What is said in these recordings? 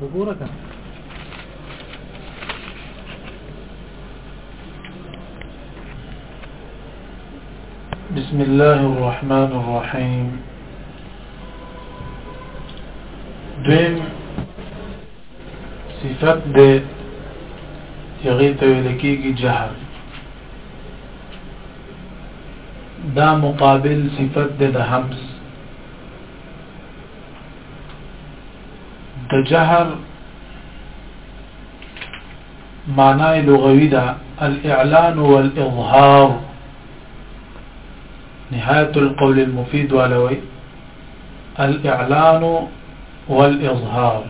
وګوره که بسم الله الرحمن الرحيم دين صفات ده چغی تویل کیږي جهر دا مقابل صفت ده د همس د جهر معنی لغوی دا الاعلان والاظهار نهاية القول المفيد ولوي الاعلان والاظهار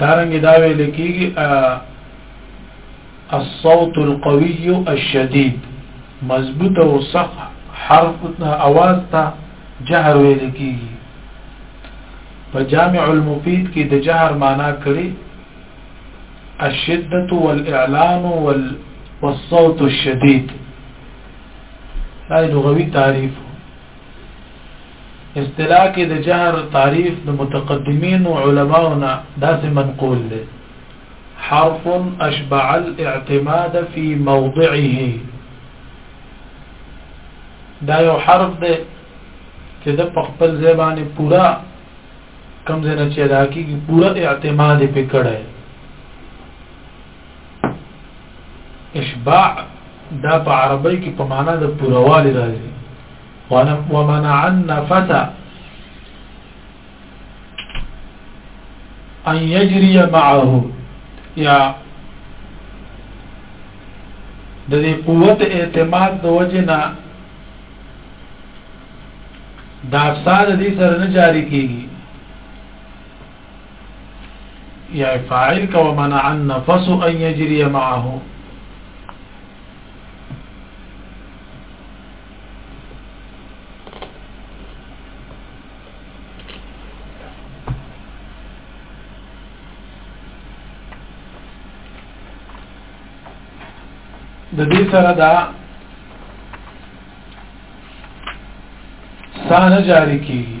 دارنګه دا ویل کیږي الصوت القوي الشديد مضبوط او صح حرف اواز ته جهر ویل کیږي په جامع المفید کې د جهر معنا کړي الشدة والإعلان وال والصوت الشديد دا لغوي تعریف اصطلاح کې د جهر تعریف د متقدمین علماونا داسې منقول دی حرف اشبع الاعتماد في موضعه دا یو حرف دی چې د خپل ځای باندې پورا کم ځای نه چې دا کیږي پورا اعتماد پکړه اشباع دا په عربی کې په معنا د پوروالي راځي ومنع النفس ان يجري معه یا د دې قوت اعتماد د وجنا دا افساد دې سره نه جاری کیږي یا فاعل کا ومنع النفس ان یجری معه د دې سره دا سانه جاری کیږي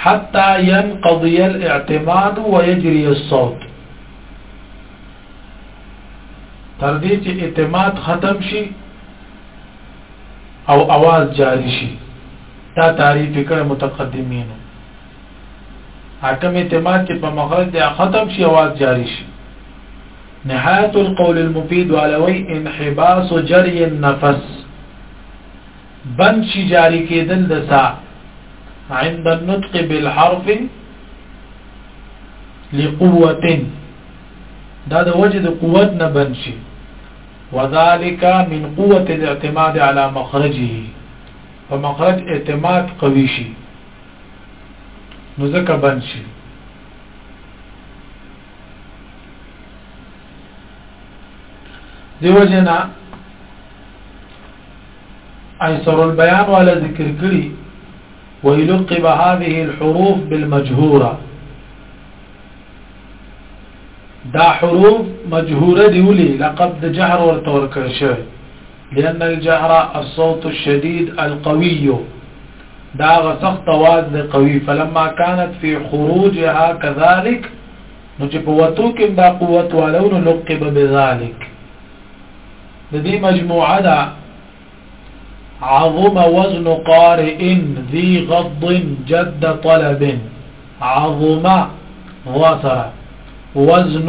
حتى ينقضي الاعتماد ويجري الصوت تر اعتماد ختم شي او आवाज جاری شي دا تعریف کړه متقدمینو حکم اعتماد چې په مخرج د ختم شي आवाज جاری شي نهایت القول المفید علوی انحباس جری النفس بند شي جاری کېدل د سا عند النطق بالحرف لقوه دا د وجه د قوت نه بند شي وذالک من قوه الاعتماد على مخرجه په مخرج اعتماد قوي شي نو ځکه بند شي دیو جنا ایسر البیان والا ذکر کړي ويلقب هذه الحروف بالمجهوره دا حروف مجهوره دی ولي لقب د جهر ورته ورکړ شوی لأن الجهر الصوت الشديد القوي دا غسخت وازن قوي فلما كانت في خروجها كذلك نجب وتوكم دا قوة ولون لقب بذلك دي مجموعة دا عظم وزن قارئ ذي غض جد طلب عظم غصره وزن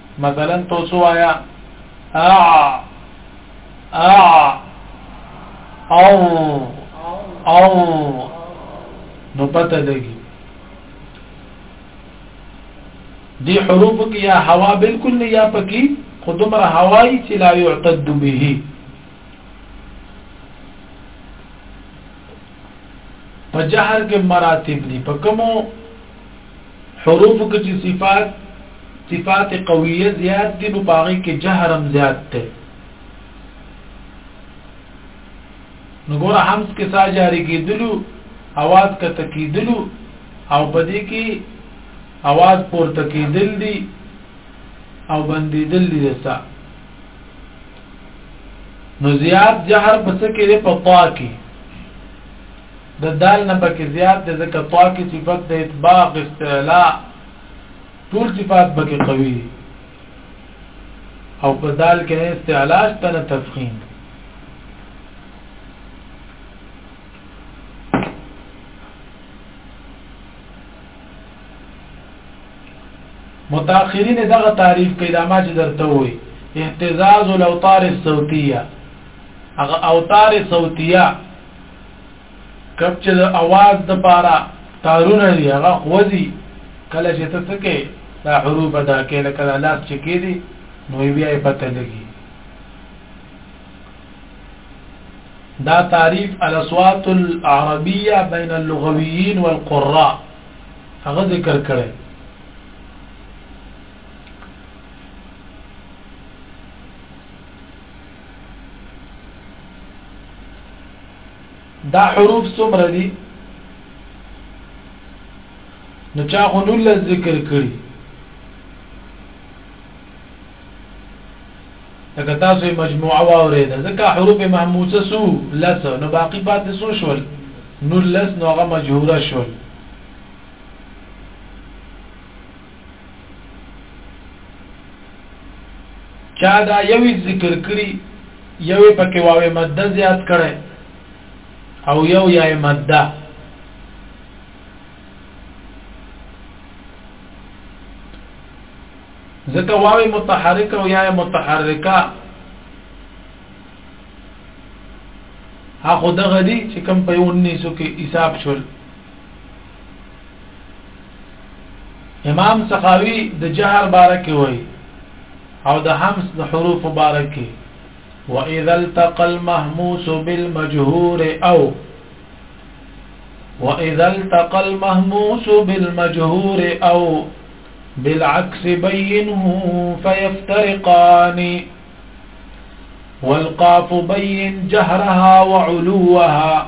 مثلا تو سو آیا اع اع او او نو پته لګي دی حروف کې یا هوا بالکل نه یا پکې خودمره هوای چې لا يعتد به په جهر کې مراتب دي په کومو حروفو کې چې صفات صفات قویه زیات دي نو پاغي کې جهر هم زیات دی نو ګور همس کې سا جاری کېدلو اواز کته کېدلو او پدې کې اواز پورته کېدل دي او بندېدل دي سا نو زیات جهر پس کې په طا کې د دال نه پکې زیات دی ځکه طا کې صفت د اطباق استعلاء ټول صفات پکې قوي دي او په دال کې نه استعلاء شته نه تفخیم متأخرین دغه تعریف کوي دا ما چې درته وایي اهتزاز الاوتار الصوتيه هغه اوتار صوتيه کپ چې د اواز د پاره تارونه دی هغه خوځي کله چې ته څه کې دا حروف ادا کې لکه دا لاس چې کې دي نو بیا یې پته لګي دا تعریف الاصوات العربيه بين اللغويين والقراء هغه ذکر کړي دا حروف څومره دي نو چا خو نولس ذکر کړي لکه تاسو مجموعه واورید ځکه حروف محموسه سو لس نو باقی پاتې سو شول نو لس نو هغه مجهوره شول چا دا یوې ذکر کړی یوې پکې واوې مده زیات کړي او یو یا مده ځکه واوې متحرکه او یا متحرکه هغه دغه دي چې کم په 1900 کې حساب شول امام سخاوي د جهر بارکه وای او د حمس د حروف بارکه وإذا التقى المهموس بالمجهور أو وإذا التقى المهموس بالمجهور أو بالعكس بينه فيفترقان والقاف بين جهرها وعلوها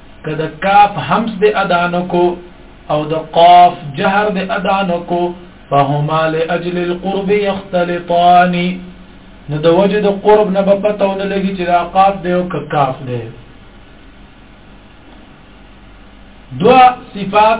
که د کاف همس د ادا نکو او د قاف جهر د ادا نکو فهما لاجل القرب يختلطان نو د وجه د قرب نه په پتاونه لګي چې دا قاف دی او کاف دی دوا صفات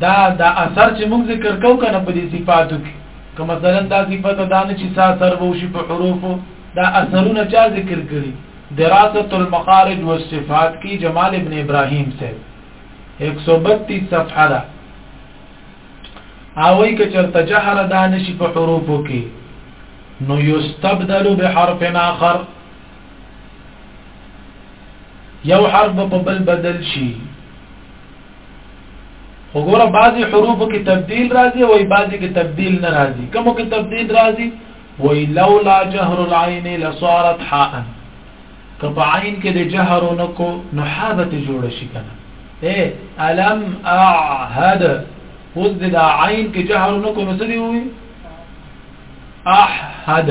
دا دا اثر چې موږ ذکر کوو کنه په دې صفاتو کې که مثلا دا صفات دا نه چې سا سر وو شي په حروفو دا اثرونه چا ذکر کړی دراسه المخارج والصفات کی جمال ابن ابراهيم سے 132 صفحه ده اوی که چرته جهر دا نشي په حروفو کې نو یستبدل بحرف اخر یو حرف په بل بدل شي وګوره بعضی حروف کې تبديل راځي او بعضی کې تبديل نه راځي کوم کې تبديل راځي وی لولا جهر العين لصارت حاء کبا عین کې د جهر نکو نو حابت جوړ شي کنه اے الم اعهد اوس د عین کې جهر نکو نو څه دی وی احد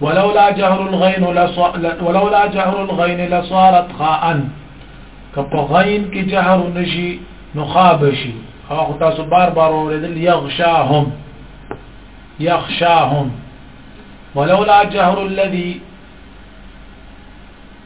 ولولا جهر الغين ولولا جهر الغين لصارت خاء کپو غین کی جهر نشي نخابشي او آه، تاسو بار بار اوریدل يغشاهم يخشاهم ولولا جهر الذي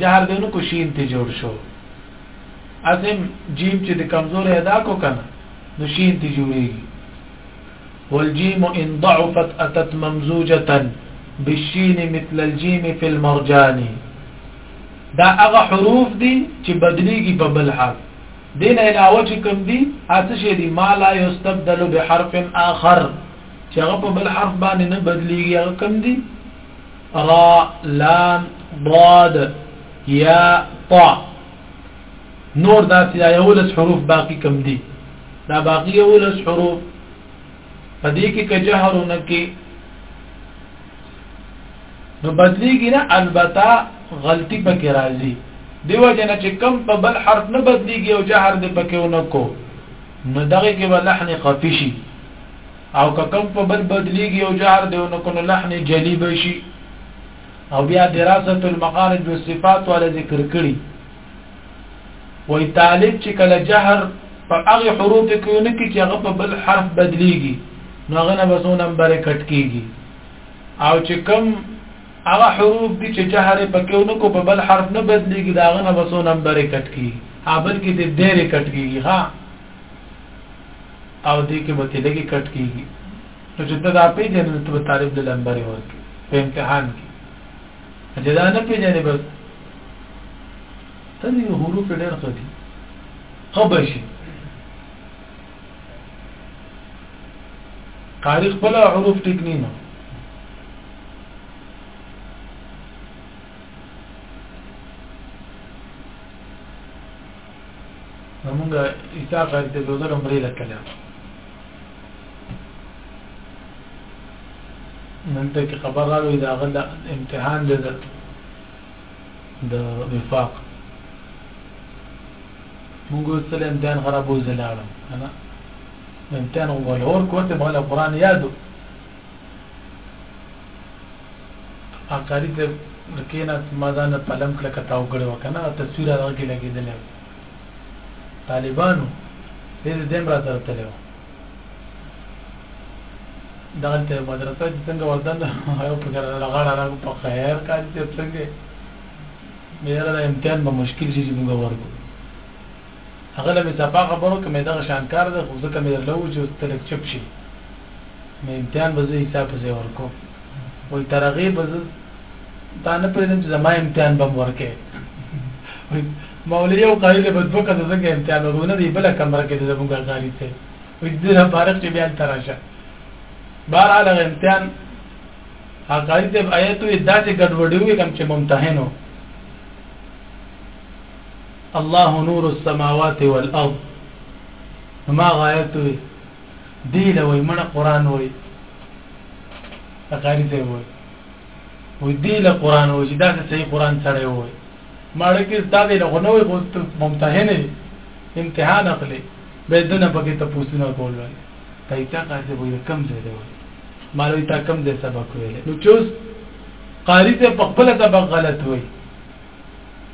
جهر دې نو کو شین ته جوړ شو اسم جیم چې د کمزور ادا کو کنه نو شین ته جوړیږي والجيم ان ضعفت اتت ممزوجه بالشين مثل الجيم في المرجان دا هغه حروف دي چې بدليږي په بل حرف دین علاوه چې کوم دي هڅه شي دي ما لا يستبدل بحرف اخر چې هغه په بل حرف باندې نه بدليږي هغه کوم دي را لام ضاد یا طا نور دا سیا یولس حروف باقی کم دي دا باقی یولس حروف پدې کې کجهرونه کې نو بدلیږي نه البته غلطي پکې راځي دیو جن چې کم په بل حرف نه بدلیږي او جهر دې پکې ونکو نو دغه کې ولحن خفي شي او که کم په بل بدلیږي او جهر دی نو کنو لحن جلی بشي او بیا دراسه المخارج والصفات ولا ذکر کړي وای طالب چې کله جهر په هغه حروف کې ونه کې چې هغه په بل حرف بدليږي نو هغه نه بسو نمبر کټ کیږي او چې کم هغه حروف دي چې جهر په کې ونه کو په بل حرف نه بدليږي دا هغه نه بسو نمبر کټ کیږي هغه کې د ډېر کټ کیږي ها او دې کې به لګي کټ کیږي نو چې ته دا پیژنې نو ته به طالب له لمبرې ورکې په امتحان کې چې دا نه پیژنې بس ته دې حروف ډېر ښه دي ښه به شي قاري خپله حروف ټیک نه نو نو موږ ایسا غیر د دوزل عمرې لکلیا نن ته کې خبر راوي دا غل امتحان دی د وفاق موږ سره امتحان خرابو زلاړم انا امتحان وګور کوته مال قران یادو اقاری صاحب کیناس ما ځان په لم کړه کتاو کړو وکنه تصویر هغه کې لګیدل طالبانو دې دې مرا سره تلو دغلته مدرسه چې څنګه وردن هغه په کار لغړه راغو په خیر کار چې څنګه مېره د امتحان به مشکل شي چې موږ ورکو هغه له مې څپا خبر و که مې دغه شان کار دی خو ځکه مې درله وویل چې اوس ته لږ چپ شې نو امتحان به زه حساب په ځای ورکوم وایي تر هغې به زه تا نه پرېږدم چې زما امتحان به هم ورکوې ما ولې یو قاري له به دوه کسه څنګه امتحان ورکړو نه دی بله کمره کې دی زموږ قاري صاحب وایي دې نه فارغ چې بیا هلته راشه بهرحال هغه امتحان هغه قاري صاحب آیت یې داسې ګډوډي وکړم چې ممتحن و الله نور السماوات والارض نو ما غایت وی دی لوی مړه قران وی اقاری ته وی وی دی له قران وی چې دا څه صحیح قران سره وی مړه کې استاد له غنوي غوست ممتحن امتحان اخلي به دنه پکې ته پوښتنه کول وی تایتا قاری ته وی کم ځای دی وی مالوی تا کم ځای سبق ویل نو چوز قاری ته په خپل سبق غلط وی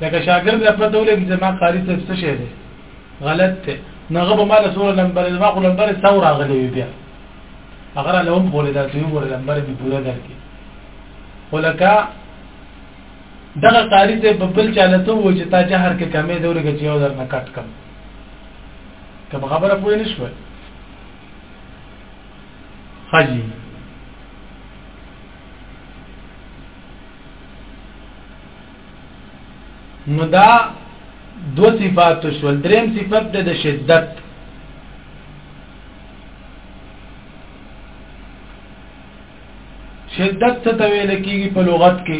لکه شاګرد له پته ولګي چې ما قاری صاحب څه شي دی غلط دی نو هغه به ما له سوره لمبر ما خو لمبر څو راغلی وي بیا هغه له هم خولې دا چې وګوره لمبر به پوره درکې ولکه دغه قاری ته په بل چاله ته و چې تا جهر کې کمې دورې کې یو در نه کټ کم کم خبره پوه نه شو حاجی نو دا دو صفات شول دریم صفت د شدت شدت څه ته ویل کیږي په لغت کې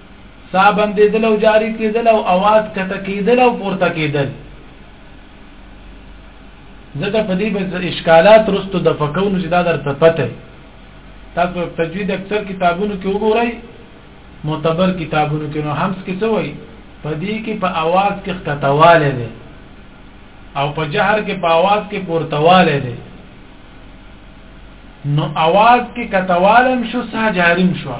ساه بندېدل او جاري کېدل او اواز کښته کېدل او پورته کېدل ځکه په دې به اشکالات رستو د فکونو چې دا درته پته تاسو تجوید اکثر کتابونو کې وګورئ معتبر کتابونو کې نو همس کې څه وایي په دې کې په اواز کې ښکتواله ده او په جهر کې په اواز کې پورتواله ده نو اواز کې کتوالم شو ساجارم شو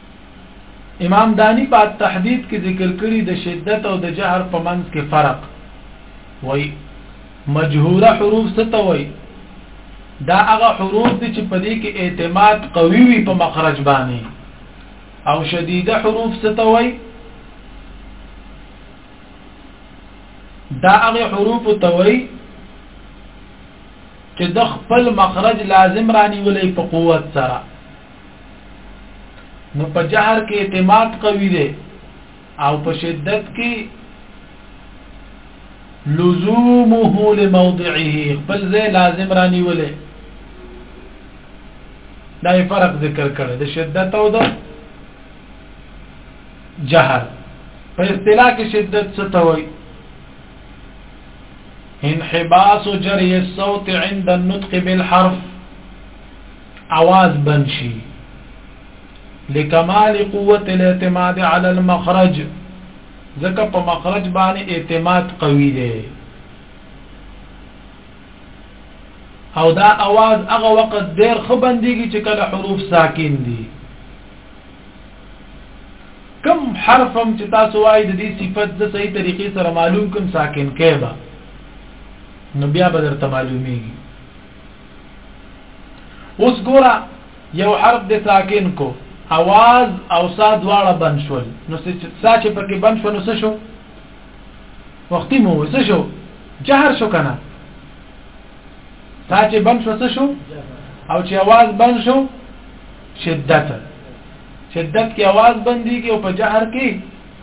امام دانی په تحدید کې ذکر کړی د شدت او د جهر په منځ کې فرق وای مجهوره حروف څه ته وای دا هغه حروف دي چې په دې کې اعتماد قوي وي په مخرج باندې او شدیده حروف څه ته وای دا هغه حروف ته وای چې د خپل مخرج لازم رانی ولې په قوت سره نو په جهر کې اعتماد قوي دی او په شدت کې لزومه لموضعه خپل ځای لازم رانی ولې دا فرق ذکر کړی د شدت او د جهر په اصطلاح کې شدت څه ته وایي انحباس جري الصوت عند النطق بالحرف اواز بند شي لکمال قوت الاعتماد على المخرج ځکه په مخرج باندې اعتماد قوي دی او دا اواز هغه وخت ډیر خبندېږي چې کله حروف ساکن دي کم حرف هم چې تاسو وایي د دې صفت د صحیح طریقې سره معلوم کوم ساکن کېبه نو بیا به درته معلومیږي اوس ګوره یو حرف د ساکن کو اواز او سا دواړه بند شول نو سا چې پکې بند شو نو څه شو وختي مو څه شو جهر شو کنه سا چې بند شو څه شو او چې اواز بند شو شدت شدت کې اواز بنديږي او په جهر کې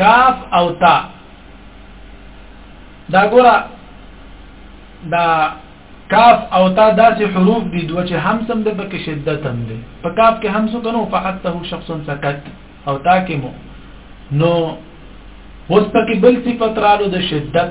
کاف او تا دا ګوره دا کاف او تا داسې حروف دي دوه چې همسم د پکې شدت هم دي په کاف کې همسو کنو فحته شخص سکت او تا کې مو نو اوس پکې بل صفت رالو د شدت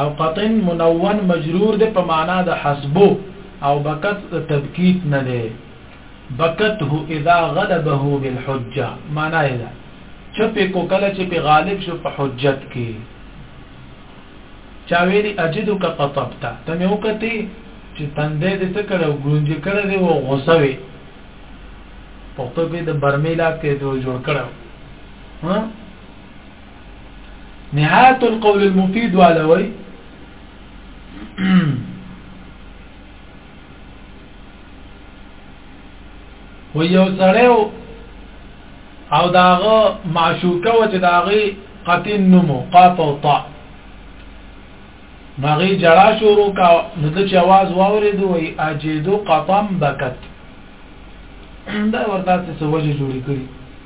او قطن منون مجرور ده په معنا د حسبو او بکت د تبکیت نه ده بکته اذا غلبه بالحجه معنا یې ده چپ کو کله چې په غالب شو په حجت کې چا ویلی اجدو که قطبتا ته مې وکتی چې تندې دې څه کړو ګونج کړو دی او غوسه وي په خپل کې د برمیلا کې دوه جوړ کړو ها نهایت القول المفید والا وای و یو سړیو او داغه معشوقه و چې داغه قتین نمو قاف او طا مغی جړا شروع کا نو د چواز واورید وی اجیدو قطم بکت دا ورته څه وجه جوړی کړی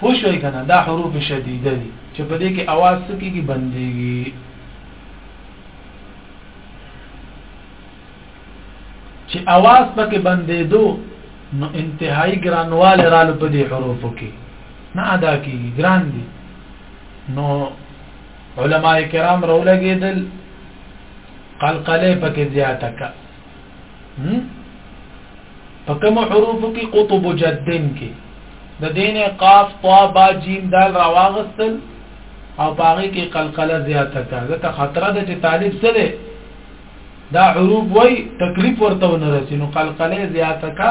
پوه شوئ کنه دا حروف شدیده دي چې په دې کې اواز څه کیږي بندیږي چې اواز پکې بندیدو نو انتهایی ګرانواله رالو په دې حروفو کې نه ادا کیږي ګران دي نو علما کرام رولګېدل قلقله پکې زیاته کا په کوم حروف کې قطب جدن کې د دین قاف طا با جیم دال راواغستل او پاره کې قلقله زیاته کا ځکه خطر ده چې طالب سره دا حروف وای تکلیف ورته ونرسي نو قلقله زیاته کا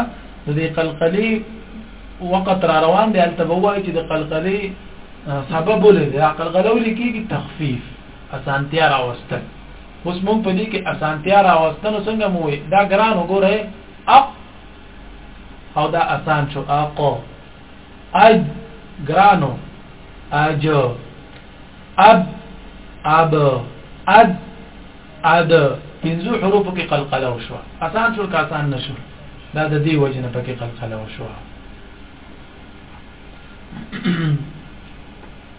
د دې قلقلي وقت را روان دی البته وای چې د قلقلي سبب ولې دا قلقله ولې کېږي تخفیف اسانتیا راوستل اوس مونږ په دې کې اسانتیا راوستنو څنګه مو دا ګران وګوره اق او دا اسان شو اق اج ګرانو اج اب اب اد اد پنځو حروف کې قلقله وشو اسان شو که اسان نشو دا د دې وجنه پکې قلقله وشو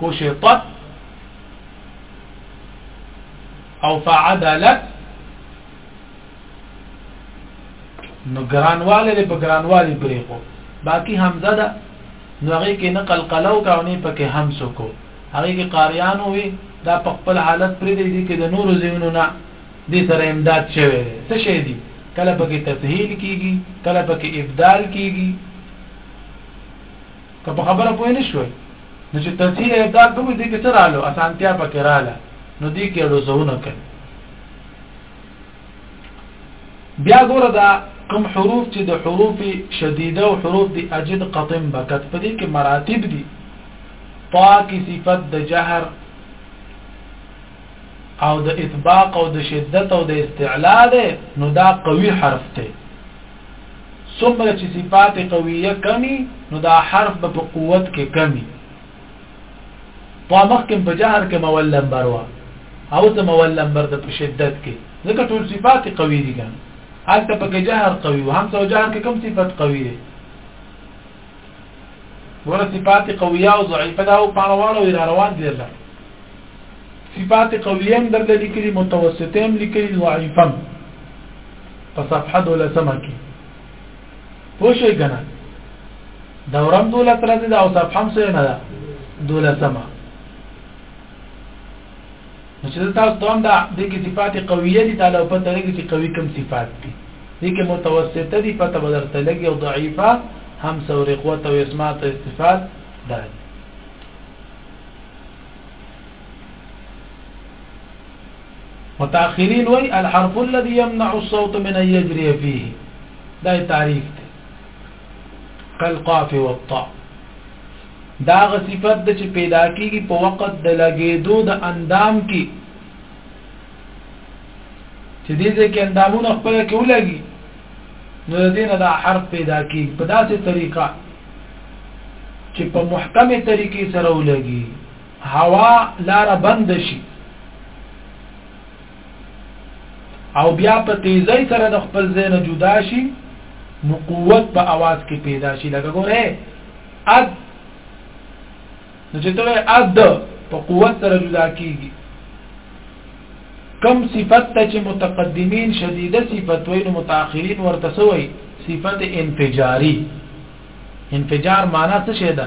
کشطت او فعدلت نو ګرانواله له ګرانوالي بریخو باقی حمزه ده نو هغه کې نقل قلو کا او نه پکې همسو کو هغه کې قاریانو وي دا په خپل حالت پرې دی دي کې د نور زینو نه دې سره امداد شوی دی څه شي دي کله پکې تسهیل کیږي کله پکې ابدال کیږي که په خبره پوه نه شوي نو چې تسهیل اهدار کوم دې کې سره الو اسانتیا پکې رااله نو دې کې اړو زونه کوي بیا ګوره دا کوم حروف چې د حروف شدیده او حروف د اجد قطم بکت په دې کې مراتب دي طا کې صفت د جهر او د اطباق او د شدت او د استعلا ده نو دا قوي حرف ته څومره چې صفات قویه کمی نو دا حرف به په قوت کې کمی په مخکم په جهر کې مول نمبر وا او ته مول نمبر د په شدت کې ځکه ټول صفات قوی دي ګان حالت په کې جهر قوی او هم څو جهر کې کم صفات قوی دي ور صفات قویه او ضعیفه دا او پانواله وی روان دي الله صفات قویه هم درته لیکلي متوسطه هم لیکلي ضعیفه هم په صفحه دولسمه کې پوه شئ که نه دورم دولس ورځې ده او صفحه هم څه نه ده دولسمه نو چې تاسو ته هم دا د کې صفات قویه دي تعالی په تر کې چې قوي کم صفات دي دي کې متوسطه دي په تبه درته لګي او ضعیفه هم سورې قوت او اسمات استفاد ده متأخرین وای الحرف الذي يمنع الصوت من ان يجري فيه دا تعریف دی کالقاف والطاء دا غ صفت د چې پیدا کیږي په وخت د لګیدو د اندام کې چې دې ځکه اندامونه خپل کې ولګي نو د دې نه دا حرف پیدا کیږي په داسې طریقه چې په محکمه طریقې سره ولګي هوا لاره بند شي او بیا په تیزی سره د خپل ځای نه جدا شي نو قوت په आवाज کې پیدا شي لکه ګوره اد نو چې ته اد په قوت سره جدا کیږي کم صفت ته چې متقدمین شدیده صفت وي نو متأخرین ورته سوی صفت انفجاری انفجار معنا څه شی ده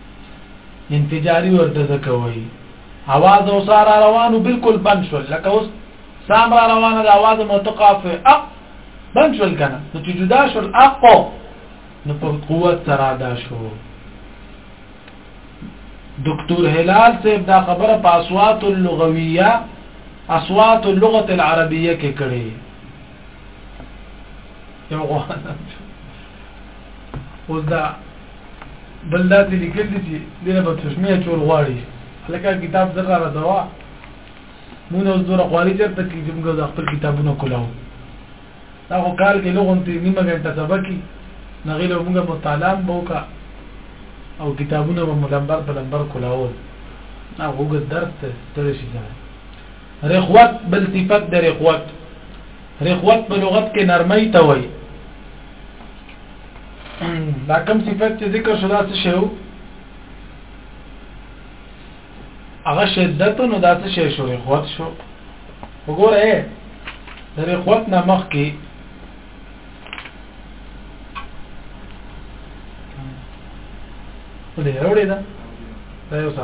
انفجاری ورته ځکه وایي اواز او سار روانو بالکل بند شول لکه اوس سام را روانه د اواز متقاف اق بند شول کنه نو چې جدا شول اق نو په قوت سره دا شو دکتور هلال صاحب دا خبره په اصوات اللغویه اصوات اللغه العربیه کې کړې یو غوان اوس دا بل دا دې لیکل دي چې دغه په تشمیه چور غواړي لکه کتاب دغه را دوا مونږ اوس دوره غواړي چې ته کې موږ د خپل کتابونو کولاو دا خو کال کې لوګون ته نیمه غنټه سبقي نغیله موږ مطالعه بوکا او کتابونه به ملمبر په لمبر کولاو نه وګ درس ته ستړي شي ځای رخوت بل صفت د رخوت رخوت په لغت کې نرمۍ ته وایي دا کوم صفت چې ذکر شو دا څه شی وو هغه شدت نو دا څه شی شو رخوت شو وګوره د رخوت نه مخکې ولې راوړې ده دا یو څه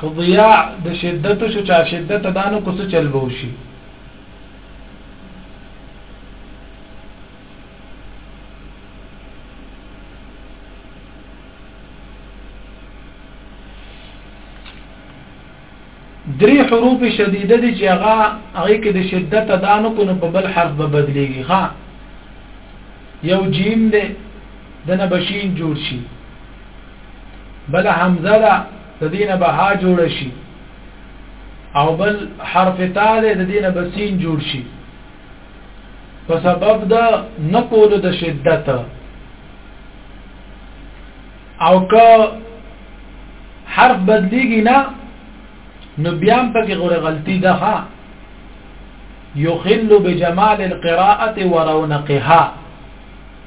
که ضياع د شدت وشو چا شدت ادا نه کړو څه چل به وشي؟ درې حروف شدیده دي چې هغه هغه کې د شدت ادا نه کو نه په بل حرف به بدليږي ها یو جیم دی دنه بشین جوړ شي بل حمزه ده د دې نه به ها جوړ شي او بل حرف تا د دې نه به سین جوړ شي په سبب د نکولو د شدت او که حرف بدلیږي نه نو بیا هم پکې غوړه غلطي ده ها يخل بجمال القراءه ورونقها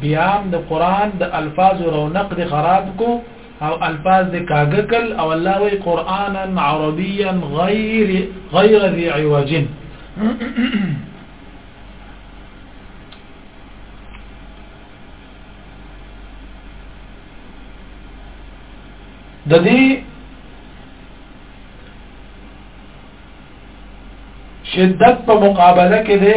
بیا هم د قران د الفاظو رونق دې خراب کو او الفاظ دې کاږه کل او الله وی قرانا عربيا غیر غیر ذی عوج د دې شدت په مقابله کې ده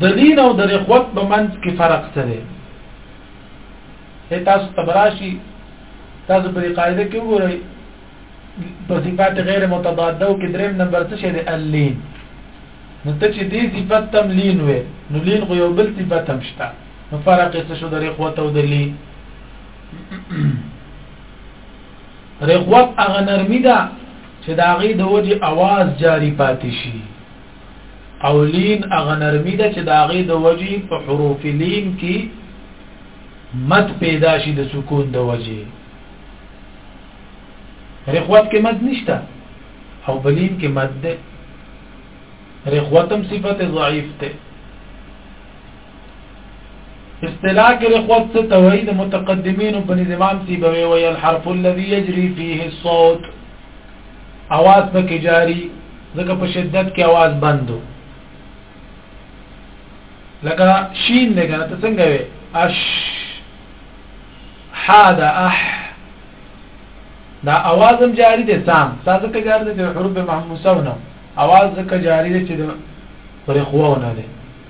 د دین او د رخوت په منځ کې فرق څه دی تاسو تبراشي تاسو په قاعده کې وګورئ په صفات غیر متضاده کې دریم نمبر څه شی دی اللین نو ته چې دې صفات تم لین وې نو لین خو یو بل صفات هم شته نو فرق یې څه شو د رخوت او د لین رخوت هغه نرمي ده چې د هغې د وجې اواز جاری پاتې شي او لین هغه نرمي ده چې د هغې د وجې په حروف لین کې مد پیدا شي د سکون د وجې رخوت کې مد نشته او بلین کې مد ده رخوتم صفت ضعیف ده اصطلاح کې رخوت څه توحید متقدمین په نظام سی بوي وي الحرف الذي يجري فيه الصوت اواز پکې جاری ځکه په شدت کې اواز بندو لکه شین دی کنه ته څنګه وې اش حاد اح دا اوازم جاری دي سام تاسو کې جاری دي حروف محموسونه اواز ځکه جاری دي چې پر خوونه دي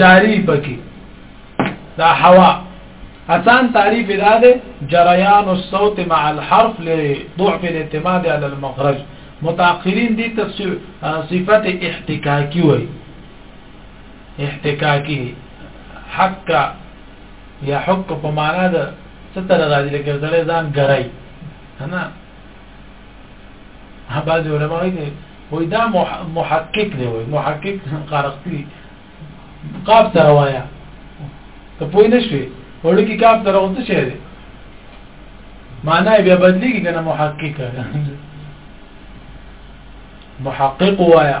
جاری پکې دا هوا حسان تعریف دا ده جریان الصوت مع الحرف لضعف الاعتماد على المخرج متأخرین دي صفت احتکاکی وي احتکاکی حق یا حق په معنا ده ستر راځي لکه ځلې ځان ګرای نه بعض علماء وایي چې وای دا محقق دی وای محقق قرقتی قاب سره وایا ته پوه نه شوې وړو کې قاب سره وته شه دی معنا بیا بدلیږي کنه محقق محقق وایا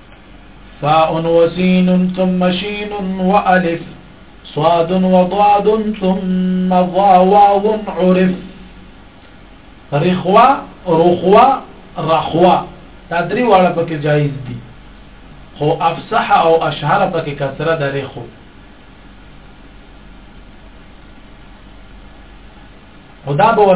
فاء وسين ثم شين وألف صاد وضاد ثم ضا واو عرف رخوا رخوا رخوا دا درې واړه پکې جایز دي خو افصح او اشهر پکې کسره د رخو خدا به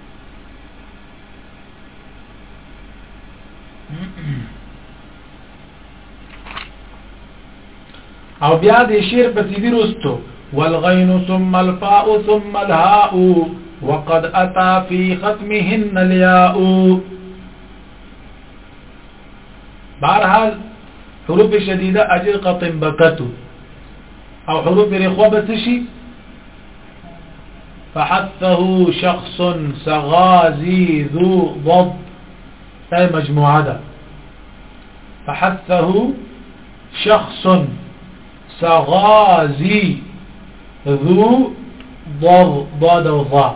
او بیا د شیر په تیبیر وستو والغین ثم الفاء ثم الهاء وقد اتى في ختمهن الياء بهرحال حروف شديدة قطم بكتو أو حروف رخوبة شي فحثه شخص سغازي ذو ضب أي مجموعة ده فحثه شخص سغازي ذو ضب ضاد وضاد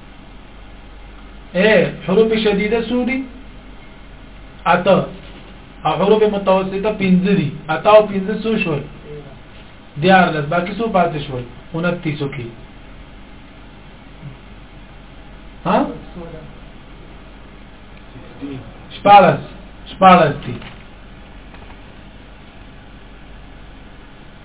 اے حروف شدیده سودی اته او حروف متوسطه پنځه دي اته او پنځه سو شول دیار لس باقی سو پاتې شول 29 کې ها شپارس شپارس دي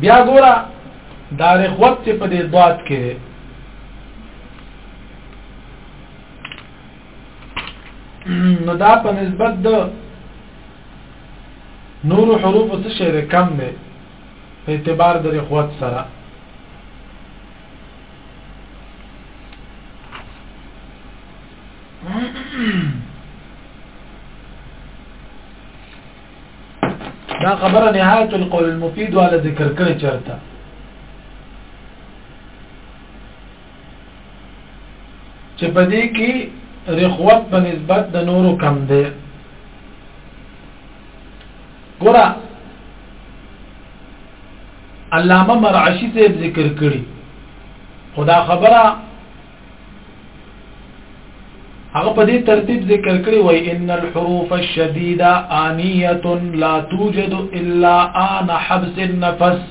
بیا ګوره دا رخوت چې په دې ضاد کې نو دا په نسبت د نور حروف څه شی کم دی په اعتبار د رخوت سره دا خبره نهایت القول المفید ولا ذکر کړی چرته چې په دې کې رخوت په نسبت د نورو کم دی ګوره علامه مرعشی صاحب ذکر کړی خدا خبره هغه په دې ترتیب ذکر کړی وای ان الحروف الشديده انيه لا توجد الا ان حبس النفس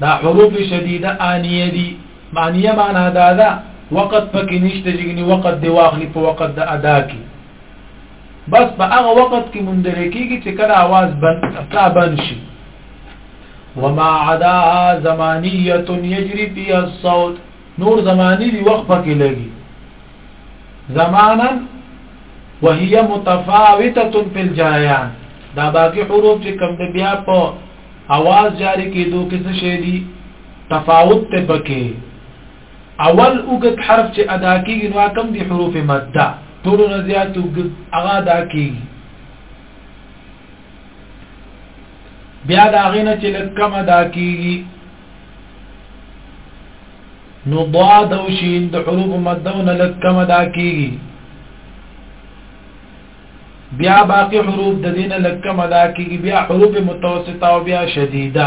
دا حروف شديده انيه دي معنی معنا دا ده وقت پکې نشته جګنی وقت دی واخلي په وقت د ادا کې بس په هغه وخت کې مونږ درې کېږي چې کله आवाज بند صاحب شي وما عدا زمانيه يجري فيها الصوت نور زماني دی وقفه کې لګي زمانا وهي متفاوته في الجريان دا باقي حروف چې کوم د بیا په आवाज جاری کېدو کې څه شي دي تفاوت ته پکې اول اوګت حرف چې ادا کیږي نو کم دي حروف مده ټول نه زیات اوګت اغا ادا کیږي بیا دا غینه چې لکم ادا کیږي نو ضاد او شین د حروف مدونه لکم ادا کیږي بیا باقی حروف د دینه لکم ادا کیږي بیا حروف متوسطه او بیا شدیده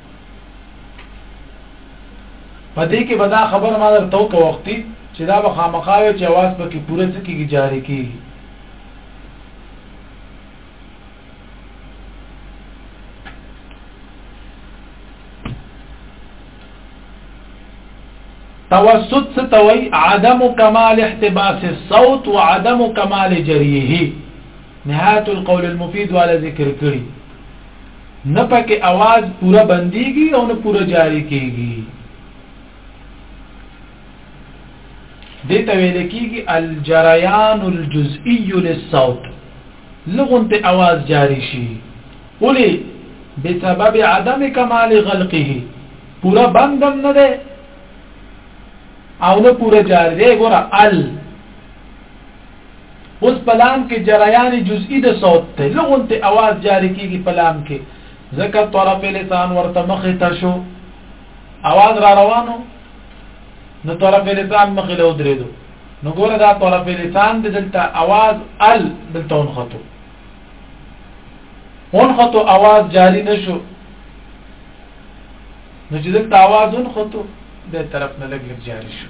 په دې کې به دا خبره ما درته وکړه وختي چې دا به خامخا وي چې اواز پکې پوره څه کېږي جاري کېږي توسط څه ته وایي عدم کمال احتباس الصوت وعدم کمال جریه نهایت القول المفید والا ذکر کړی نه پکې اواز پوره بنديږي او نه پوره جاری کیږي دې ته ویل کیږي الجریان الجزئی للصوت لغون ته اواز جاری شي ولې بسبب عدم کمال غلقه پورا بندم نه ده او نه پورا جاری ده ګوره ال اوس په لام کې جریان جزئی د صوت ته لغونته اواز جاری کیږي په لام کې ځکه طرف لسان ورته مخه ته شو اواز را روانو نو طرف لسان مخه له درېدو نو ګوره دا طرف لسان د دلته اواز ال دلته ونخطو ونخطو اواز جاری نشو نو چې دلته اواز ونخطو د طرف نه لګ لګ جاری شو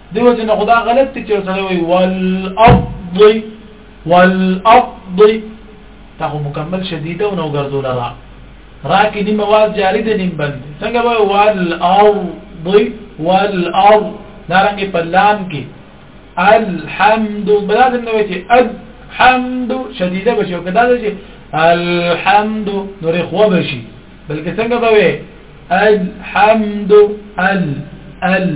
دیو جن خدا غلط تی چې سره وي والارض والارض تا خو مکمل شدیده او نو ګرځول را را کې نیمه واز جاری ده نیم بند څنګه وای والارض والارض دارنګ په لام کې الحمد بلاد نو چې الحمد شدیده بشو کدا چې الحمد نور خو بشي بلکې څنګه به وي الحمد ال ال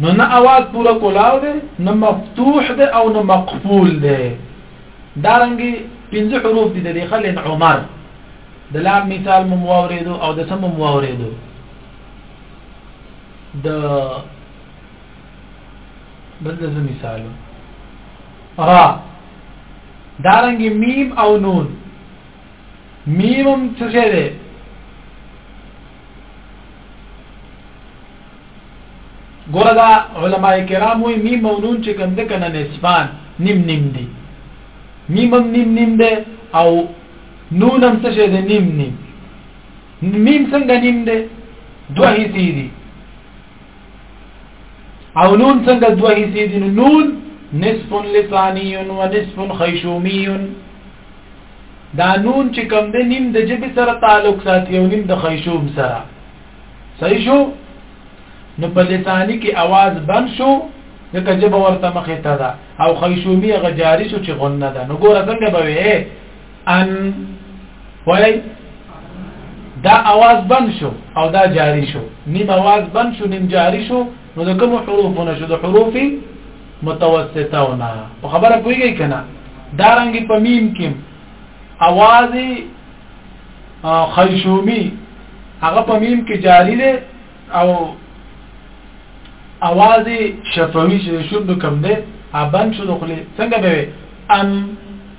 نو نه اواز پورا کولاو دی نه مفتوح دی او نه مقفول دی دارنګي پنځه حروف دي د خلن عمر د لام مثال مو واوریدو او د سم مو واوریدو د بلد زو مثالو را دارنګ میم او نون میمم څه شی دی ګوره دا علما کرام وی میم او نون چې کوم د کنه نسبان نیم نیم دی میمم نیم نیم دی او نونم څه شی دی نیم نیم میم څنګه نیم دی دوه هیڅ دي او نون څنګه دوه حصے دي نون نصف لسانی و نصف خیشومی دا نون چې کم دی نیم د جبه سره تعلق ساتي او نیم د خیشوم سره صحیح شو نو په لسانی کې आवाज بند شو ځکه جبه ورته مخې ته ده او خیشومی غجاری شو چې غنه ده نو ګوره څنګه به وي ان وای دا اواز بند شو او دا جاری شو نیم اواز بند شو نیم جاری شو نو د کوم حروفونه شو د حروف متوسطونه په خبره پوهیږئ کنه دا رنګي په میم کې اواز خیشومی هغه په میم کې جاری دی او اواز شفوي چې شوند کم دی ابن شو دخلي څنګه به ام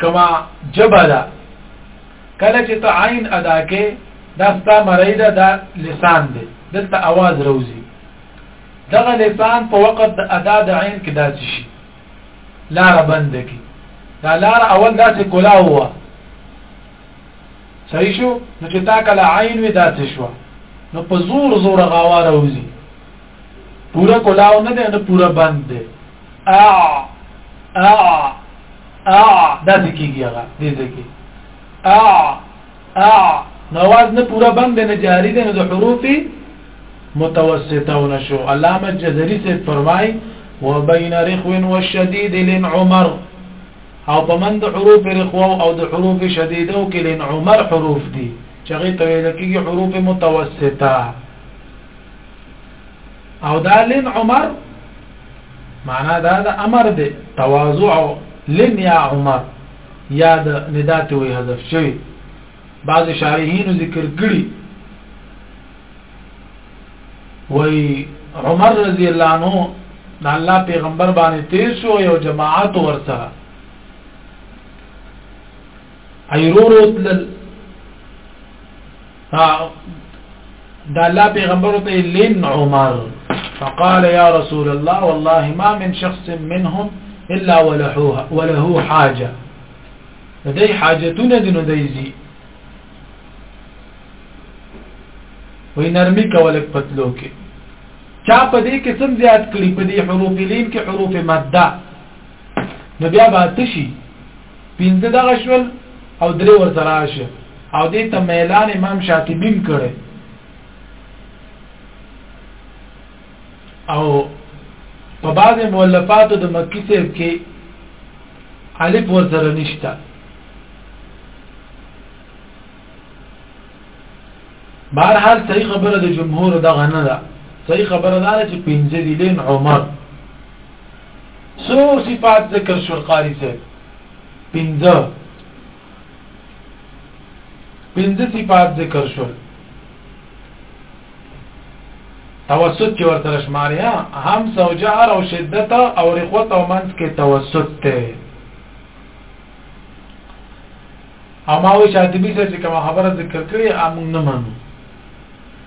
کما جبلا کله چې ته عین ادا کې دا ستا مریده دا لسان دی دلته आवाज روزي دغه لسان په وخت د ادا د عین کې داسې شي لار بند کی دا لار اول داسې کولا هوا صحیح شو نو چې تا کله عین وی داسې شو نو په زور زور غاواره وزي پورا کولاو نه ده نه پورا بند ده ا ا ا دا ځکیږي هغه دې ځکه ا ا نواز نه پورا بند نه جاری ده نه د حروف متوسطه ونشو علامه الجزري سے فرمای وبين رخو والشديد لن عمر او په من د حروف رخو او د حروف شديده او کې لن عمر حروف دي چې غي تویل کېږي حروف متوسطه او دا لن عمر معنا دا د امر دی تواضع لن یا عمر یا د ندات وی حذف شوی بعض شارحین ذکر کړي وی عمر رضی الله عنه د الله پیغمبر باندې تیر شو یو جماعت ورسره ایرورو تل دا الله پیغمبر ته لن عمر فقال يا رسول الله والله ما من شخص منهم الا وله وله حاجه دای حاجتونه دي نو دایزي وې نرمي کوله پتلو کې چا په دې کې سم زیات کړی په دې حروف لین کې حروف ماده نو بیا به تشي پنځه دغه شول او درې ورسره راشه او دې ته میلان امام شاطبی کړي او په بعض مؤلفاتو د مکی صاحب کې الف ورسره نشته بهرحال صحیح خبره د جمهور دغه نه ده صحیح خبره ده چې پنځه دي لین عمر څو صفات ذکر شول قاری صاحب پنځه پنځه صفات ذکر شول توسط چې ورته شماري ها هم او جهر او شدت او رخوت او منس کې توسط ته اما وی شاطبی سره چې کوم خبره ذکر کړي امون نه مانو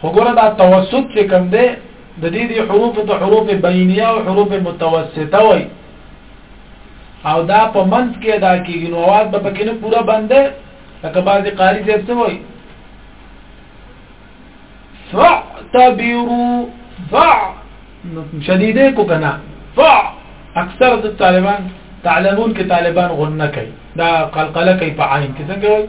خو ګوره دا توسط چې کوم دی د دې دي حروف ته حروف بینیه او حروف متوسطه وي او دا په منځ کې ادا کیږي نو आवाज به پکې نه پورا بنده لکه بعضی قاری صاحب څه وایي فاعتبروا فع شدیده کو کنه فع اکثر د طالبان تعلمون کې طالبان غنه کوي دا قلقله کوي په عین کې څنګه وایي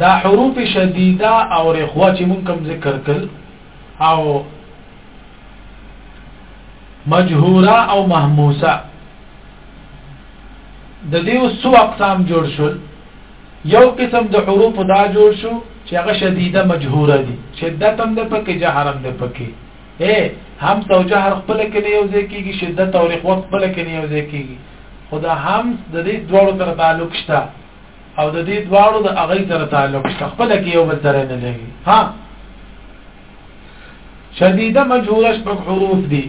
دا حروف شدیده او رخوه چې مونږ کوم ذکر کړل او مجهوره او محموسه د دې څو اقسام جوړ شول یو قسم د حروف دا جوړ شو چې هغه شدیده مجهوره دي شدت هم ده پکې جهر هم ده پکې اے همس او جهر خپل کې نه یو ځای کیږي شدت او رخوت خپل کې نه یو ځای کیږي خدا همس د دې دوړو سره تعلق شته او د دې دوړو د اغه سره تعلق شته خپل کې یو بل سره نه لګي ها شدیده مجهوله شپږ حروف دي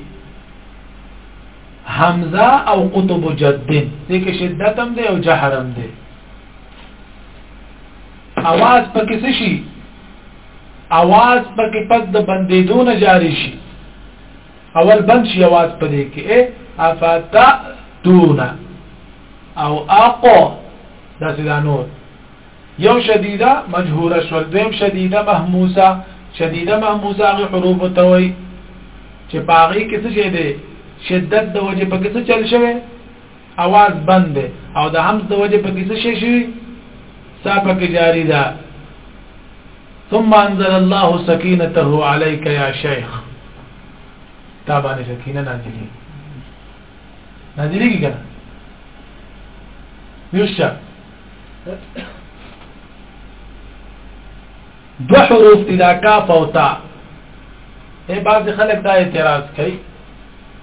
حمزه او قطب جد دي کې شدت هم دي او جهر هم دي اواز پکې شي اواز پکې پد د بندیدو نه جاری شي اول بند شي اواز پدې کې اے افتا دون او اقو دا سیدا نور یو شدیده مجهوره شول دویم شدیده محموسه شدیده محموسه هغه حروف ته وای چې پاغي کې څه شي دي شدت د وجه په کې څه چل شوی اواز بند دی او د همز د وجه پکې څه شي شي صاحب کې جاری ده ثم انزل الله سكينته عليك يا شيخ تابانه سکینه نازلی نازلی کی کنه یوشا دو حروف دی دا کاف او تا اے بعض خلک دا اعتراض کوي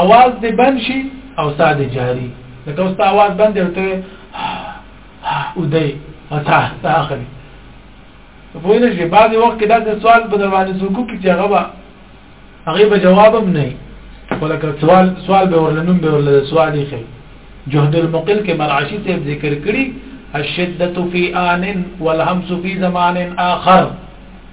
اواز دې بند شي او ساه دې جاري لکه اوس اواز بند دی ته او دی متاه ته اخلي په وینه چې بعضي وخت کې دا سوال په دروازه سوکو کې چې هغه به هغه به جواب هم نه ولکه سوال سوال به ورلنوم به ورل سوال یې خي جهد المقل کې مرعشي ته ذکر کړی الشدة في آن والهمس في زمان آخر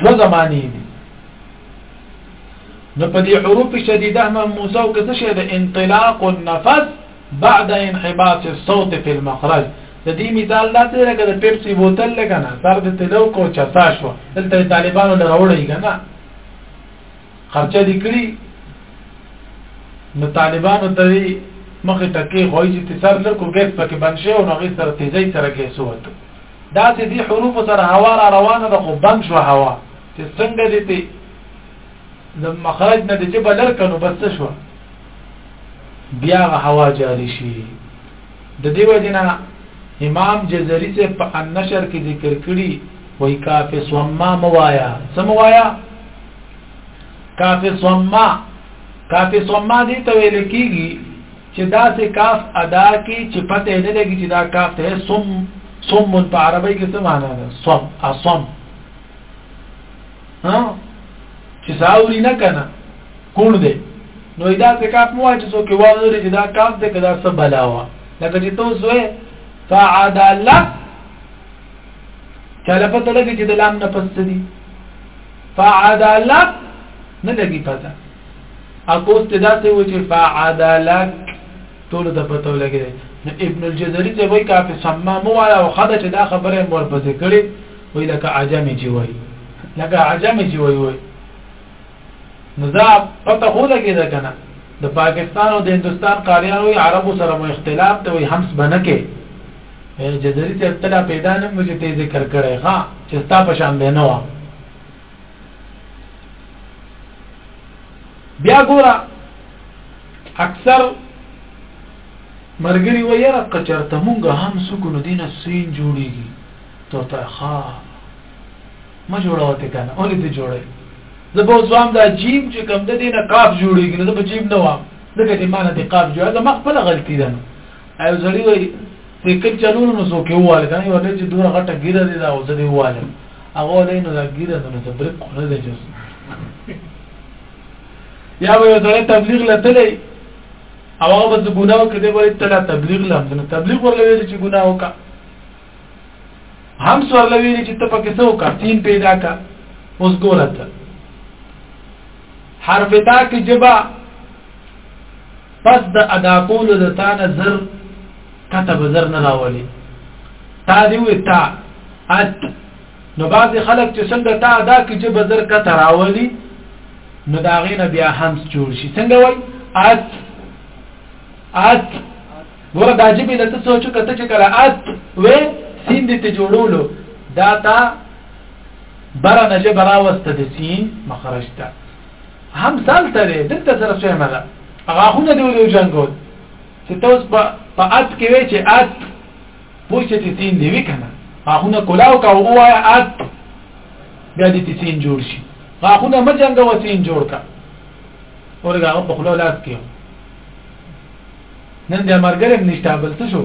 دو زمانه دي نو په دې حروف شدیده هم موسی او کته شه د انطلاق النفس بعد انحباس الصوت في المخرج د دې مثال دا دی لکه د پیپسي بوتل لکه نه سر د تلو کو چتا شو دلته طالبانو له راوړی کنه خرچه دې کړی نو طالبانو ته مخه ټکی غوي چې سر لکو ګیس پکې بنشه او هغه سره تیزی سره ګیس وته دا چې دې حروف سره هوا را روانه ده خو بند شو هوا چې څنګه دې ته د مخرج نه دې چې بلر کنو بس شو بیا هوا جاری شي د دې وجنه امام جزري سے په النشر کې ذکر کړی وای کاف سوما موایا سم وایا کاف سوما کاف سوما دې ته ویل کیږي چې دا سه کاف ادا کی چې پته نه لګی چې دا کاف ته سم سم په عربی کې څه معنا ده صم اصم ها چې ساوري نه کنه کون دی نو دا سه کاف مو چې څوک وایي چې دا کاف دې کدا څه بلاوا لکه چې تاسو وې فعدل چاله پته لګی چې د لام نه پسې دي فعدل نه لګی پته اپوس ته داسې و چې فعدلک ټول د پتو لګي نو ابن الجزري ته وایي کافي سما مو والا او خدای چې دا خبره مور پسې کړي وایي لکه عجمي چې وایي لکه عجمي چې وایي وایي نو دا پته خو لګي دا کنه د پاکستان او د هندستان قاریان وي عربو سره مو اختلاف ته وي همس بنکه جزري ته اطلاع پیدا نه مو چې ذکر کړي ها چې ستا په شان دی نه بیا ګوره اکثر مرګري و یره کچرته مونږه هم سکونو دینه سین جوړیږي تو ته ښا ما جوړاوته کنه اولې ته جوړه زه به ځوام دا جیب چې کم د دینه قاب جوړیږي نو زه به جیب نه وام دغه دې معنی دې قاب جوړه زه ما خپل غلطی ده ایو زړی وای ته کچ چلول نو سو کې واله کنه یو ډېر چې دوه غټه ګیره دی دا او زړی واله هغه ولې نو دا ګیره نو ته برک خو نه جوړ یا به زړی تبلیغ لته او هغه بس ګناو کې دی ولې تلا تبلیغ لام نو تبلیغ ورلې ویل چې ګناو کا هم سوار لوي چې ته پکې څو کا تین پیدا کا اوس ګورته حرف تا کې جبا پس د ادا کولو د تا نه زر کته به زر نه راولي تا دی وي تا ات نو بعضې خلک چې څنګه تا ادا کړي چې به زر کته راولي نو د هغې نه بیا همس جوړ شي څنګه وایي ات ات ګوره دا جبې له ته سوچو که ته چې کله ات وې سین دې ته جوړولو دا تا بره نه ژبه راوسته د سین مخرج ته هم دلته دی دلته سره سویمه ده غاښونه دې ولې وجنګول چې ته اوس په ات کې وې چې ات پوښتې دې تین دی وی کنه غاښونه کولاو کا وایا ات بیا دې تین جوړ شي غاښونه مې څنګه وتین جوړ کا اورګه په خلو لاس کې نن د مرګره نشته بل څه شو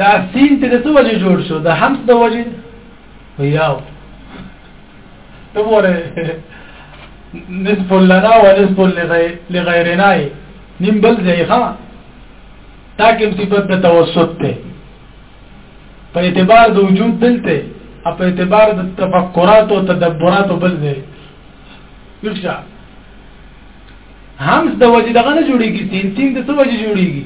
دا سین ته د څه وجه جوړ شو د همس د وجه ویاو ته وره نصف لنا و نصف لغیرنا نیم بل ځای ښا تاکم صفت د توسط ته په اعتبار د وجود دلته او په اعتبار د تفکرات او تدبرات بل ځای یوشا همس د وجه دغه نه جوړیږي سین سین د څه وجه جوړیږي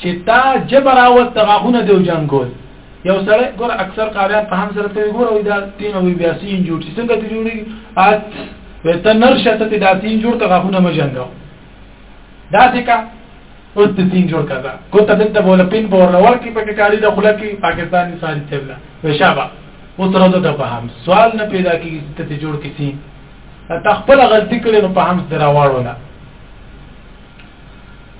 چې تا جبر او تغاغونه دی جنگول یو سره ګور اکثر قاریان په هم سره ته ګور او دا تین او بیا سین جوړ چې څنګه ته جوړي ات وته نرشه ته دا تین جوړ تغاغونه ما جنگو دا ځکه او ته تین جوړ کړه کوته دلته بوله پین بور لور کې پکې کاری د خلک کې پاکستاني ساري تبلا وشابه او تر دې ته فهم سوال نه پیدا کیږي چې ته جوړ کسی ته خپل غلطي کړې نو په هم دراوړونه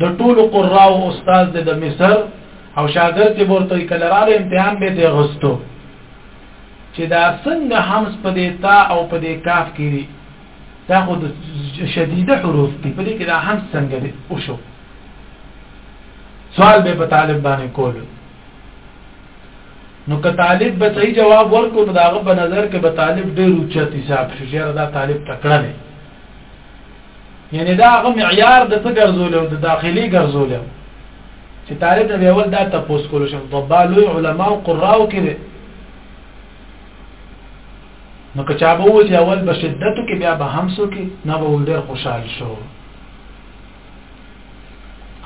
د ټولو قراو استاد دی د مصر او شاګرد ته ورته کله را امتحان به دی غستو چې دا څنګه همس په دې تا او په دې کاف کې دي دا خو د شدیده حروف دي په دې کې دا همس څنګه دي او شو سوال به په طالب باندې کول نو که طالب به صحیح جواب ورکړو نو داغه په نظر کې به طالب ډېر اوچت حساب شي چې دا طالب تکړه دی یعنی دا هغه معیار د څه ګرځولې د داخلي ګرځولې چې طالب نه ویول دا تپوس کول شي طبا لوی علما او قرا او کې نو که چا به و چې اول به شدت کې بیا به همسو کې نه به ډېر خوشحال شو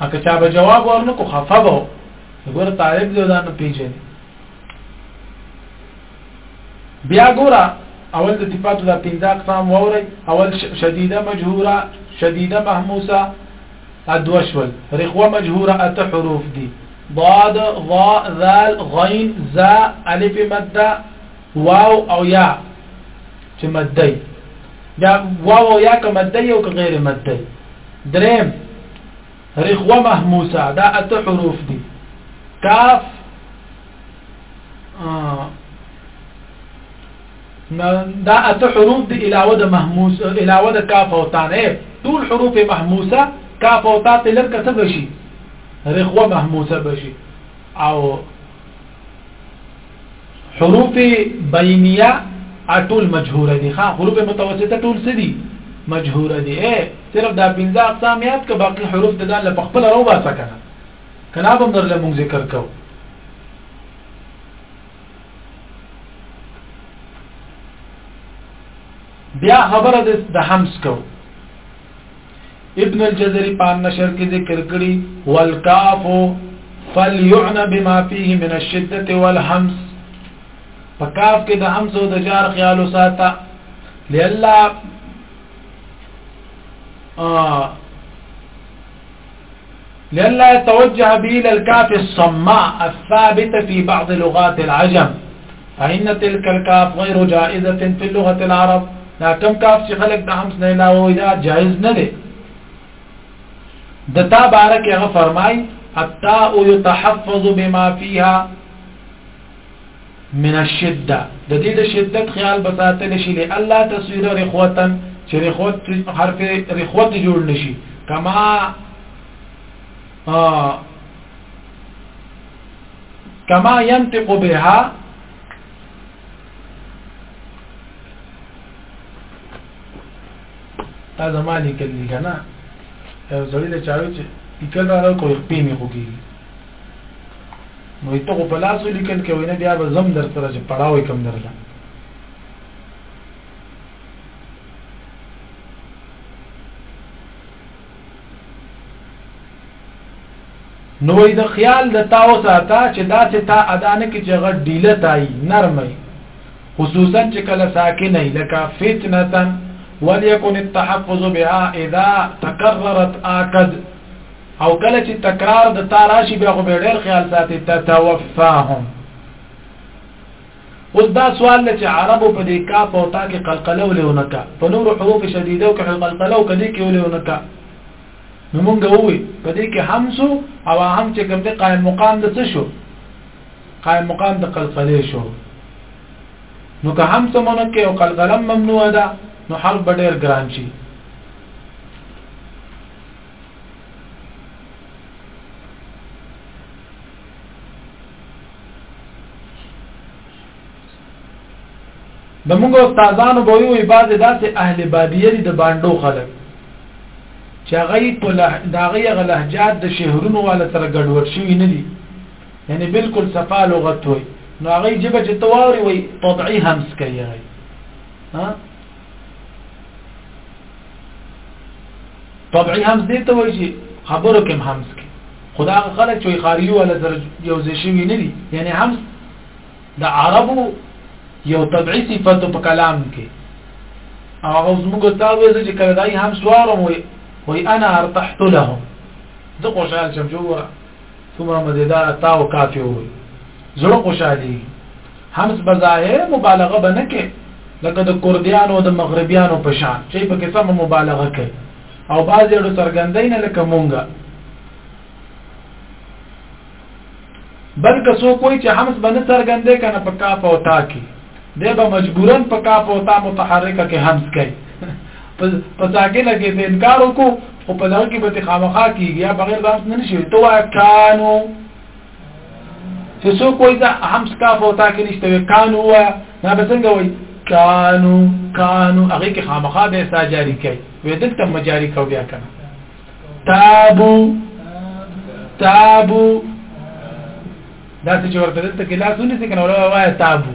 هغه چا به جواب ورنکو خفه به وګوره طالب دې ځان پیژني بیا ګوره اول د صفاتو دا پنځه اقسام وورئ اول شدیده مجهوره شدیده مهموسه ادوشول رخوه مجهوره اته حروف دي ضاد ضا ذال غین زا الف مده واو او یا چې مده یا واو او یا که مده او که غیر مده دریم رخوه مهموسه دا اته حروف دي کاف دا اته حروف دی علاوه د محموس علاوه د کاف او تا نه ټول حروف محموسه کاف او تا تلر کته بشي رخوه محموسه بشي او حروف بینیه ټول مجهوره دي ها حروف متوسطه ټول څه دي مجهوره دي اے صرف دا پنځه اقسام یاد ک باقي حروف د دال په خپل رو باسه کنه کلاب هم درله مونږ ذکر کو بیا خبره د حمس کو ابن الجزري په نشر کې ذکر کړی والکاف فليعن بما فيه من الشده والهمس په کاف کې د همس او د جار خیال وساته لئلا لئلا يتوجه به الى الكاف الصماء الثابتة في بعض لغات العجم فإن تلك الكاف غير جائزة في اللغة العرب لا كم كاف چې خلق د همس نه وي دا جائز نه دي د تا بارک هغه فرمای حتا او يتحفظ بما فيها من الشده د دې د شدت خیال بساتل شي لالا تصویر رخوتا چې رخوت حرف رخوت جوړ نشي کما کما ينطق بها تا زماني کلی کنه یو ځړي له چاوي چې کله راو کوی خپې مې خوږي نو ته خو په لاس لیکل کې وینه بیا به زم در سره چې پړاوې کم درله نو د خیال د تاو ساته چې دا چې تا ادا نه کې چې غ ډیله تای نرمه خصوصا چې کله ساکن نه لکه فتنه وليكن التحفظ بها اذا تكررت اكد او کله چې تکرار د تا راشي بیا خو به ډېر خیال ساتي تتوفاهم اوس دا سوال نه چې عربو په دې کا په تا کې قلقله ولونه کا په نور حروف شدیده او کې قلقله او کدي کې ولونه کا نو مونږ وې په دې کې همسو او هم چې کوم دې قائم مقام د څه شو قائم مقام د قلقله شو نو که همسو مونږ کې او قلقله ممنوع ده نو حرف ډېر ګران شي د موږ استادانو به وي بعض داسې اهل بادیه دي د باندو خلک چې هغه په لح... داغه غ لهجات د شهرونو والا سره ګډوډ شوی نه دي یعنی بالکل صفا لغت وي نو هغه جبه چې تواوري وي طبيعي همس کوي ها طبعي همز دې ته وایي چې خبرو کې همز کې خدا خلک چې خارجي ولا سره یو ځای شي نه دي یعنی همز د عربو یو طبعي صفت په کلام کې هغه زموږ تاوي چې کله دای همز وارم وي وي انا ارتحت لهم زه خوشاله شم جوړه څومره مزیدار تا او کافي وي زړه خوشحالي همس بظاهر مبالغه بنه کې لکه د کوردیانو او د مغربیانو په شان چې په کې سم مبالغه کوي او بعض یې څرګندای نه لکه مونږه بلکې سو کوئی چې همس بنه څرګندې کنه په کاف او تا کې دی به مجبورن په کاف او تا متحرکه کې همس کوي په ساکنه کې به انکار وکړو او په دغه کې به خامخا کیږي یا بغیر داس نه شي تو کانو چې څوک وایي دا همس کاف او تا کې نشته کانو وا نه به څنګه وایي کانو کانو هغه کې خامخا به سا جاری کوي وې دلته مجاری کو بیا کنه تابو تابو دا چې ورته دلته کې لاسونه څنګه ولا وایي تابو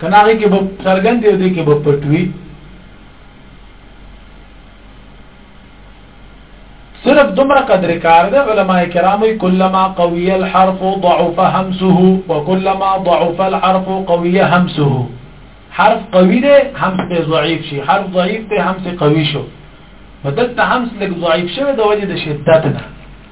کنه هغه کې به څرګند دی او دې کې به پټ وي صرف دومره قدر کار ده علماء کرام کلما قوی الحرف ضعف همسه وکلما ضعف الحرف قوی همسه حرف قوی ده همس به ضعیف شي حرف ضعیف ده همس قوی شو مدد همس لګ ضعیف شوی د وجه د شدت نه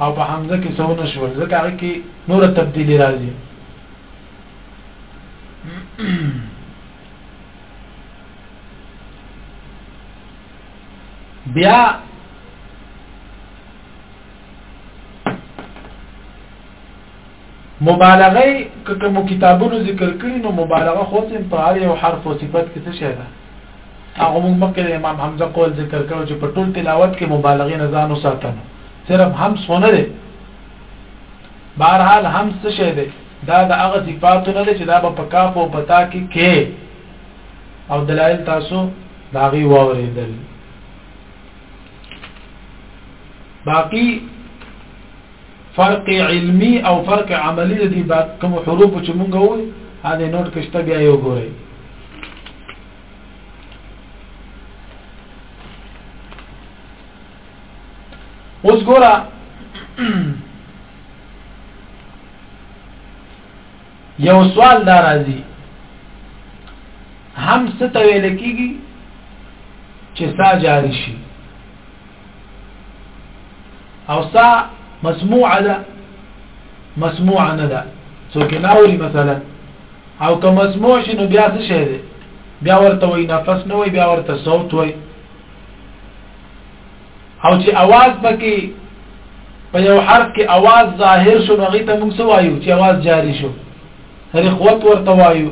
او په همزه کې څه ونه شول ځکه هغه کې نوره تبدیلي راځي بیا مبالغه که کوم کتابونو ذکر کړي نو مبالغه خو سم په هر یو حرف او صفت کې څه شي ده هغه موږ مکه امام حمزه قول ذکر کړو چې په ټول تلاوت کې مبالغه نه ځانو ساتنه صرف همس خو نه دی بهرحال همس څه شی دی دا د هغه صفاتو نه دی چې دا به په کاف او پتا کې کې او دلایل تاسو دا غي واورېدل باقی فرق علمی او فرق عملی دي با کوم حروف چې مونږ وایو هغه نوٹ کښته بیا یو ګورئ اوس ګوره یو سوال دا راځي هم ستوي لکېږي چې سا جاری شي او سا مسموعه ده مسموعه نه ده څوک نه اوري مثلا او که مسموع شي نو بیا څه شي ده بیا ورته وي نفس نه وي بیا ورته صوت وي او چې اواز پکې په یو حرف کې اواز ظاهر شو نو غیته موږ سوایو چې اواز جاری شو هر خوت ورته وایو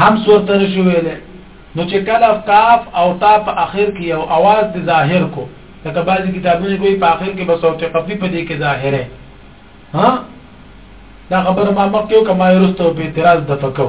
هم ورته شو ویل نو چې کله کاف او تا په اخر کې یو اواز د ظاهر کو لکه بعضی کتابونه کوي په اخر کې بس او ته قفي په دې کې ظاهر ہے ها دا خبره ما مخکې کومه ورسته په اعتراض د پکو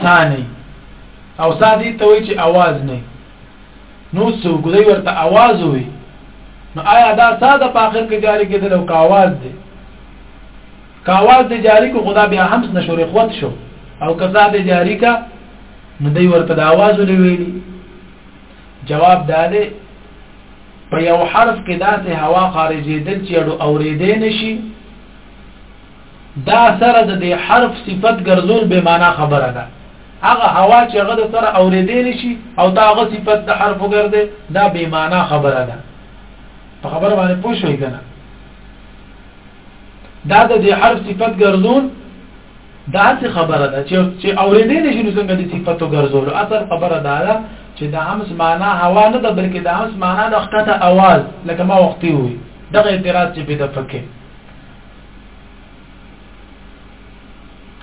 سا نه وي او سا دې ته وایي چې اواز نه وي نو څه وکړو دی ورته اواز وي نو آیا دا سا د په اخر کې جاری کېدل او کاواز دی کاواز دی جاری کو خدا بیا همس نشور اخوت شو او کسا دی جاری کا نو دی ورته د اواز ویلي جواب دا دی په یو حرف کې داسې هوا خارجېدل چې اورېدې نشي دا سره د دې حرف صفت ګرځول بې مانا خبره ده. هغه هوا چې هغه د سره اورېدې نه شي او ته هغه صفت د حرف وګرځې دا بې مانا خبره ده. په خبره باندې پوه شوي که نه دا د دې حرف صفت ګرځول دا څه خبره ده چې چې اورېدې نه شي نو څنګه د صفاتو ګرځول اصل خبره دا ده چې د همس معنا هوا نه ده بلکې د همس معنا د خطه आवाज لکه ما وختي وي دغه اعتراض چې په دفکه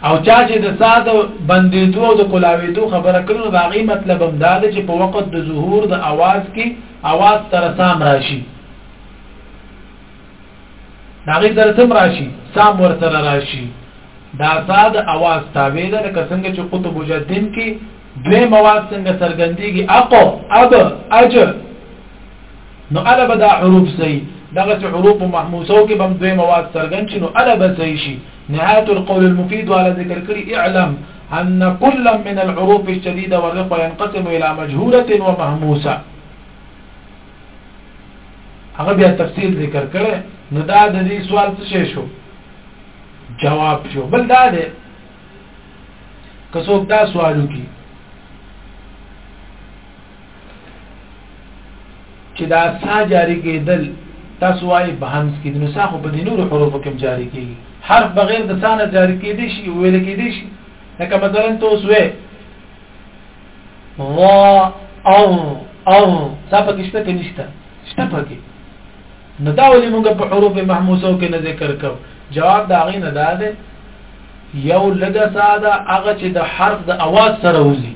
او چا چې د ساده بندیدو او د کلاویدو خبره کړو نو هغه مطلب هم دا دی چې په وخت د ظهور د اواز کې اواز تر سام راشي هغه تر سم راشي سام ورته راشي دا ساده اواز تابع ده لکه څنګه چې قطب جدن کې دوی مواد څنګه څرګندېږي اقو اب اجر نو الا به دا حروف سي دغه چې حروف محموسو کې بم دوی مواد څرګند شي نو الا به سي شي نهايه القول المفيد على ذكر کړي اعلم ان كل من الحروف الشديده والرقه ينقسم الى مجهوله ومهموسه هغه بیا تفصیل ذکر کړي نو دا د دې سوال څه شو جواب شو بل دا ده که څوک دا سوالو کې چې دا سا جاری کېدل تاسو وايي په همس کې د نساخ په دې نور حروفو کې جاری کېږي حرف بغیر د ثانه جاری کېدې شي ویل کېدې شي لکه مثلا تاسو وې را او او صاحب کې شته کې نشته شته پکې نو دا ولې موږ په حروف محموسو کې نه ذکر کو جواب دا غي نه دا ده یو لګه ساده هغه چې د حرف د اواز سره وځي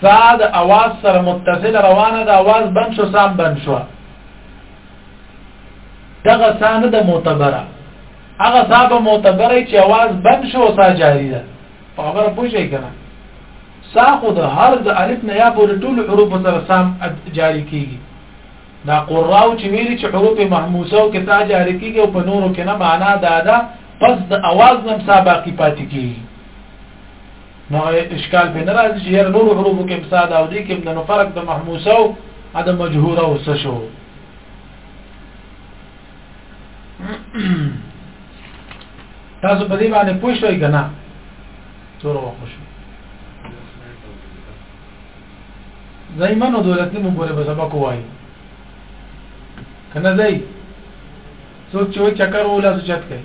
سا د اواز سره متصل روانه د اواز بند شو سام بند شو دغه سا نه د معتبره هغه سا به معتبره چې اواز بند شو سا جاری ده په خبره پوه شئ کنه سا خو د هر د الف نه یا پورې ټول حروف سره سام جاری کیږي دا قراو چې ویلي چې حروف محموسه او کتا جاری کیږي او په نورو کې نه معنا دا ده پس د اواز نم سا باقی پاتې کیږي نو اشکال په ناراضي چې هر نور حروف کې فساد او دي کې نو فرق د محموسه او د مجهوره او څه شو تاسو په دې باندې پوه شئ کنه تور وخت شو زایمنو دولتي مونږ پورې به سبق وایي کنه زای څوک چې چکر ولا سوچت کوي